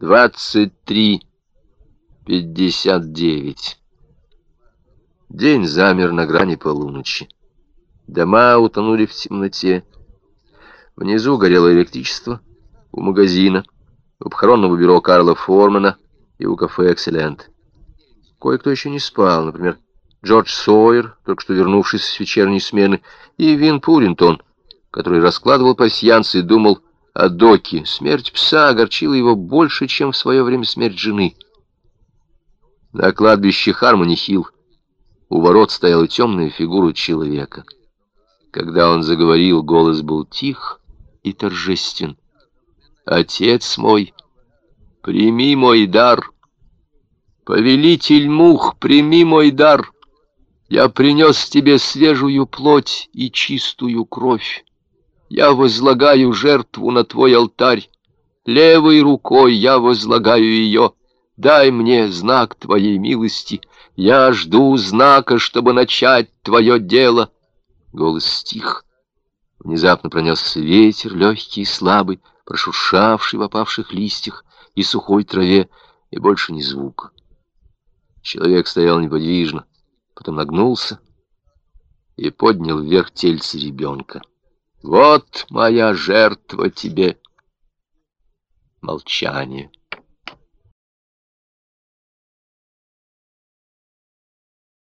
Двадцать три пятьдесят девять. День замер на грани полуночи. Дома утонули в темноте. Внизу горело электричество у магазина, у похоронного бюро Карла Формана и у кафе «Экселент». Кое-кто еще не спал, например, Джордж Сойер, только что вернувшись с вечерней смены, и Вин Пуринтон, который раскладывал пасьянс и думал о Доке. Смерть пса огорчила его больше, чем в свое время смерть жены. На кладбище Хармони Хилл у ворот стояла темная фигура человека. Когда он заговорил, голос был тих и торжествен. «Отец мой, прими мой дар! Повелитель мух, прими мой дар! Я принес тебе свежую плоть и чистую кровь. Я возлагаю жертву на твой алтарь. Левой рукой я возлагаю ее. Дай мне знак твоей милости. Я жду знака, чтобы начать твое дело. Голос стих. Внезапно пронесся ветер, легкий и слабый, прошуршавший в опавших листьях и сухой траве, и больше ни звука. Человек стоял неподвижно, потом нагнулся и поднял вверх тельце ребенка. «Вот моя жертва тебе!» Молчание.